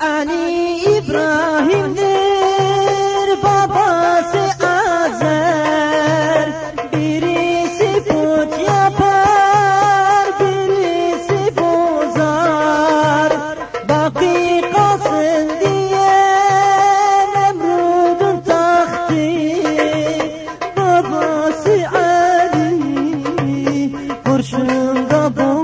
Ali İbrahim'dir babası Azer. Birisi put yapar birisi bozar. Baki kalsın diye Nemrud'un tahtı. Babası Ali kurşunda boğar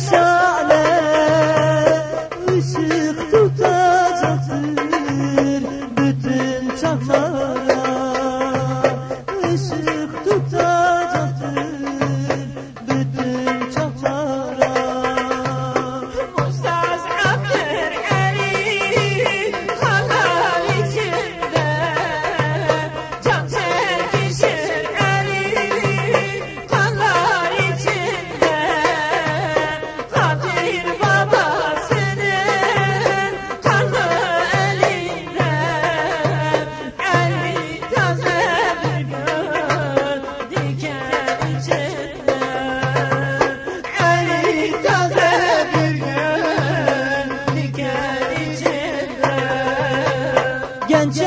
so 看这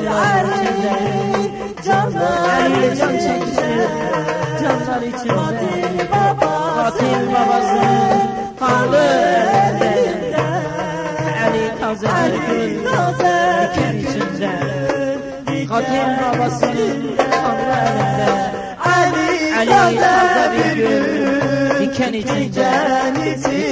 içinde Canlar Ali can içinde çekişir Canlar içinde Katil babası kanlı ellerinde Ali taze gül diken içinde Katil babasının kanlı elinde Ali taze bir gül içinde Diken içinde